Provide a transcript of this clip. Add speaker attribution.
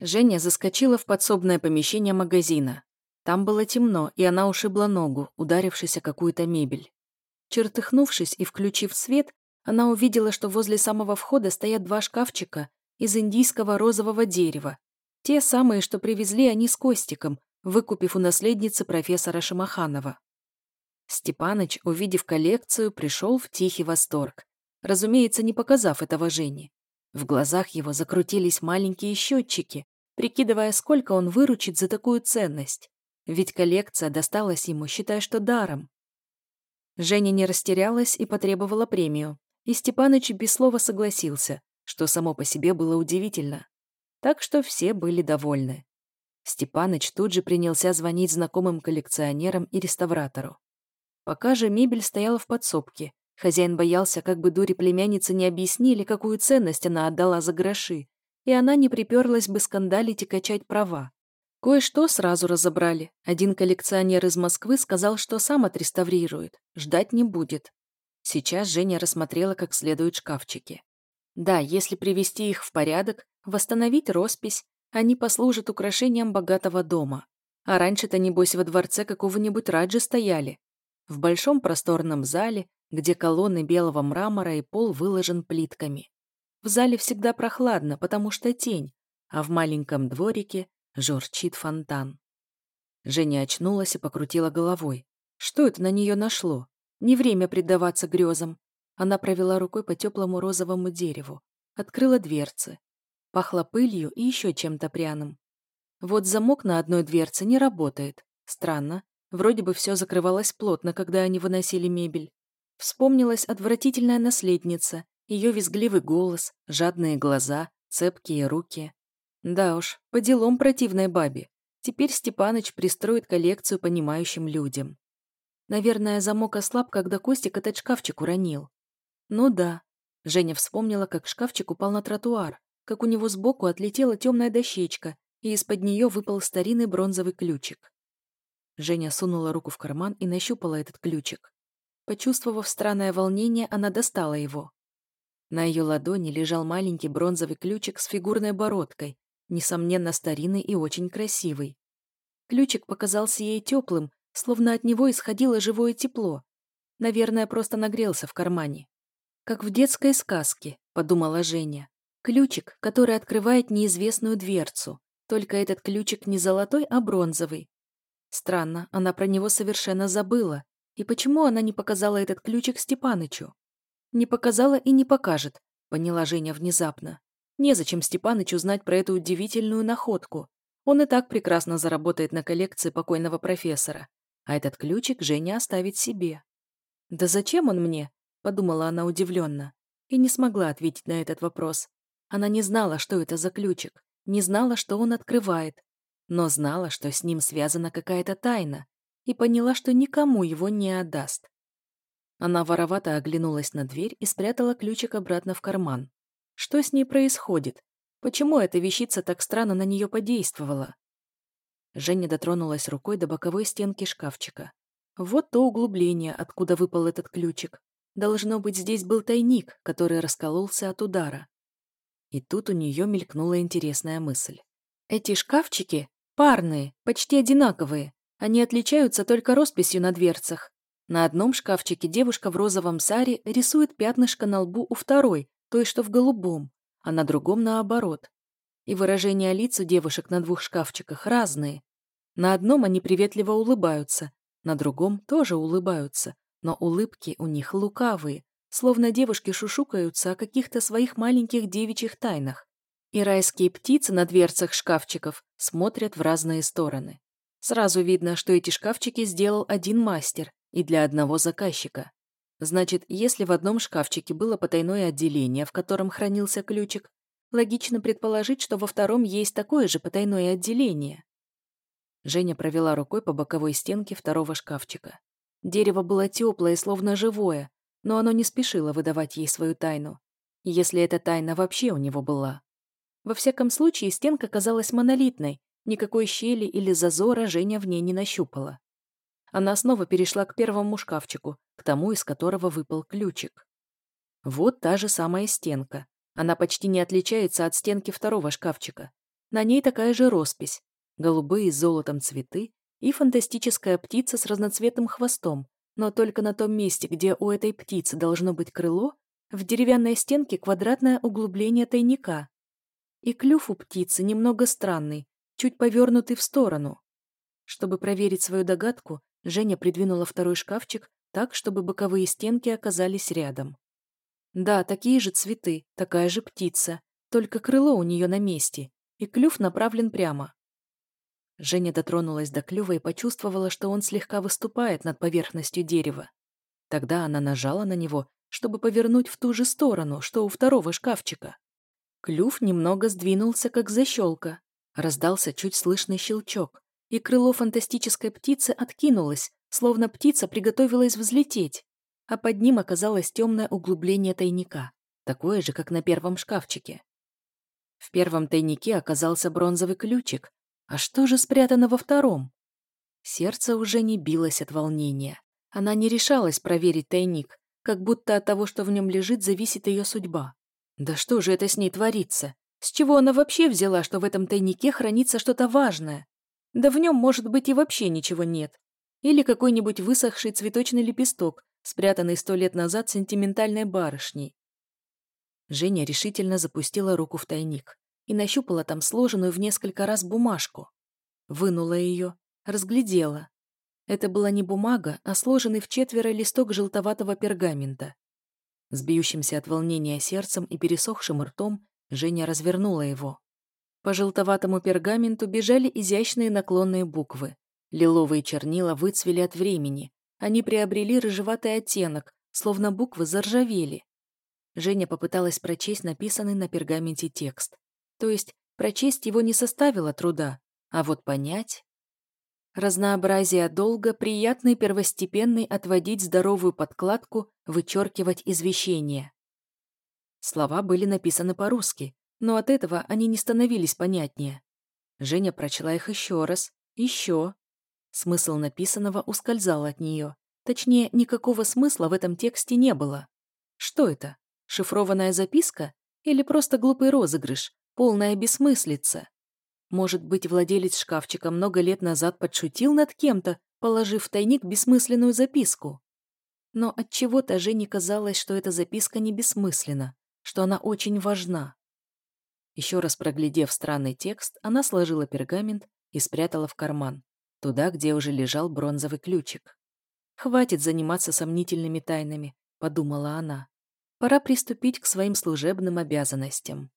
Speaker 1: Женя заскочила в подсобное помещение магазина. Там было темно, и она ушибла ногу, ударившись о какую-то мебель. Чертыхнувшись и включив свет, она увидела, что возле самого входа стоят два шкафчика из индийского розового дерева. Те самые, что привезли они с Костиком, выкупив у наследницы профессора Шамаханова. Степаныч, увидев коллекцию, пришел в тихий восторг. Разумеется, не показав этого Жене. В глазах его закрутились маленькие счетчики, прикидывая, сколько он выручит за такую ценность. Ведь коллекция досталась ему, считая, что даром. Женя не растерялась и потребовала премию. И Степаныч без слова согласился, что само по себе было удивительно. Так что все были довольны. Степаныч тут же принялся звонить знакомым коллекционерам и реставратору. Пока же мебель стояла в подсобке, хозяин боялся, как бы дури племянницы не объяснили, какую ценность она отдала за гроши, и она не приперлась бы скандалить и качать права. Кое-что сразу разобрали. Один коллекционер из Москвы сказал, что сам отреставрирует, ждать не будет. Сейчас Женя рассмотрела как следует шкафчики. Да, если привести их в порядок, восстановить роспись, они послужат украшением богатого дома. А раньше-то, небось, во дворце какого-нибудь Раджи стояли, в большом просторном зале, где колонны белого мрамора и пол выложен плитками. В зале всегда прохладно, потому что тень, а в маленьком дворике журчит фонтан. Женя очнулась и покрутила головой. Что это на нее нашло? Не время предаваться грезам. Она провела рукой по теплому розовому дереву, открыла дверцы. Пахло пылью и еще чем-то пряным. Вот замок на одной дверце не работает. Странно, Вроде бы все закрывалось плотно, когда они выносили мебель. Вспомнилась отвратительная наследница, ее визгливый голос, жадные глаза, цепкие руки. Да уж, по делам противной бабе. Теперь Степаныч пристроит коллекцию понимающим людям. Наверное, замок ослаб, когда Костик этот шкафчик уронил. Ну да. Женя вспомнила, как шкафчик упал на тротуар, как у него сбоку отлетела темная дощечка, и из-под нее выпал старинный бронзовый ключик. Женя сунула руку в карман и нащупала этот ключик. Почувствовав странное волнение, она достала его. На ее ладони лежал маленький бронзовый ключик с фигурной бородкой, несомненно старинный и очень красивый. Ключик показался ей теплым, словно от него исходило живое тепло. Наверное, просто нагрелся в кармане. «Как в детской сказке», — подумала Женя. Ключик, который открывает неизвестную дверцу. Только этот ключик не золотой, а бронзовый, Странно, она про него совершенно забыла. И почему она не показала этот ключик Степанычу? Не показала и не покажет, поняла Женя внезапно. Незачем Степанычу знать про эту удивительную находку. Он и так прекрасно заработает на коллекции покойного профессора. А этот ключик Женя оставит себе. «Да зачем он мне?» – подумала она удивленно. И не смогла ответить на этот вопрос. Она не знала, что это за ключик, не знала, что он открывает, но знала, что с ним связана какая-то тайна, и поняла, что никому его не отдаст. Она воровато оглянулась на дверь и спрятала ключик обратно в карман. Что с ней происходит? Почему эта вещица так странно на нее подействовала? Женя дотронулась рукой до боковой стенки шкафчика. Вот то углубление, откуда выпал этот ключик. Должно быть, здесь был тайник, который раскололся от удара. И тут у нее мелькнула интересная мысль. Эти шкафчики Парные, почти одинаковые. Они отличаются только росписью на дверцах. На одном шкафчике девушка в розовом саре рисует пятнышко на лбу у второй, той, что в голубом, а на другом наоборот. И выражения лиц у девушек на двух шкафчиках разные. На одном они приветливо улыбаются, на другом тоже улыбаются, но улыбки у них лукавые, словно девушки шушукаются о каких-то своих маленьких девичьих тайнах. И райские птицы на дверцах шкафчиков смотрят в разные стороны. Сразу видно, что эти шкафчики сделал один мастер и для одного заказчика. Значит, если в одном шкафчике было потайное отделение, в котором хранился ключик, логично предположить, что во втором есть такое же потайное отделение. Женя провела рукой по боковой стенке второго шкафчика. Дерево было теплое, словно живое, но оно не спешило выдавать ей свою тайну. Если эта тайна вообще у него была. Во всяком случае, стенка казалась монолитной, никакой щели или зазора Женя в ней не нащупала. Она снова перешла к первому шкафчику, к тому, из которого выпал ключик. Вот та же самая стенка. Она почти не отличается от стенки второго шкафчика. На ней такая же роспись. Голубые с золотом цветы и фантастическая птица с разноцветным хвостом, но только на том месте, где у этой птицы должно быть крыло, в деревянной стенке квадратное углубление тайника. И клюв у птицы немного странный, чуть повернутый в сторону. Чтобы проверить свою догадку, Женя придвинула второй шкафчик так, чтобы боковые стенки оказались рядом. Да, такие же цветы, такая же птица, только крыло у нее на месте, и клюв направлен прямо. Женя дотронулась до клюва и почувствовала, что он слегка выступает над поверхностью дерева. Тогда она нажала на него, чтобы повернуть в ту же сторону, что у второго шкафчика. Клюв немного сдвинулся, как защелка. Раздался чуть слышный щелчок, и крыло фантастической птицы откинулось, словно птица приготовилась взлететь, а под ним оказалось темное углубление тайника, такое же, как на первом шкафчике. В первом тайнике оказался бронзовый ключик, а что же спрятано во втором? Сердце уже не билось от волнения. Она не решалась проверить тайник, как будто от того, что в нем лежит, зависит ее судьба. Да что же это с ней творится? С чего она вообще взяла, что в этом тайнике хранится что-то важное? Да в нем, может быть, и вообще ничего нет. Или какой-нибудь высохший цветочный лепесток, спрятанный сто лет назад сентиментальной барышней. Женя решительно запустила руку в тайник и нащупала там сложенную в несколько раз бумажку. Вынула ее, разглядела. Это была не бумага, а сложенный в четверо листок желтоватого пергамента. С бьющимся от волнения сердцем и пересохшим ртом Женя развернула его. По желтоватому пергаменту бежали изящные наклонные буквы. Лиловые чернила выцвели от времени. Они приобрели рыжеватый оттенок, словно буквы заржавели. Женя попыталась прочесть написанный на пергаменте текст. То есть прочесть его не составило труда, а вот понять... Разнообразие долга, приятный первостепенный отводить здоровую подкладку, вычеркивать извещение. Слова были написаны по-русски, но от этого они не становились понятнее. Женя прочла их еще раз, еще. Смысл написанного ускользал от нее. Точнее, никакого смысла в этом тексте не было. Что это? Шифрованная записка? Или просто глупый розыгрыш? Полная бессмыслица? Может быть, владелец шкафчика много лет назад подшутил над кем-то, положив в тайник бессмысленную записку? Но от чего то Жене казалось, что эта записка не бессмысленна, что она очень важна. Еще раз проглядев странный текст, она сложила пергамент и спрятала в карман, туда, где уже лежал бронзовый ключик. «Хватит заниматься сомнительными тайнами», — подумала она. «Пора приступить к своим служебным обязанностям».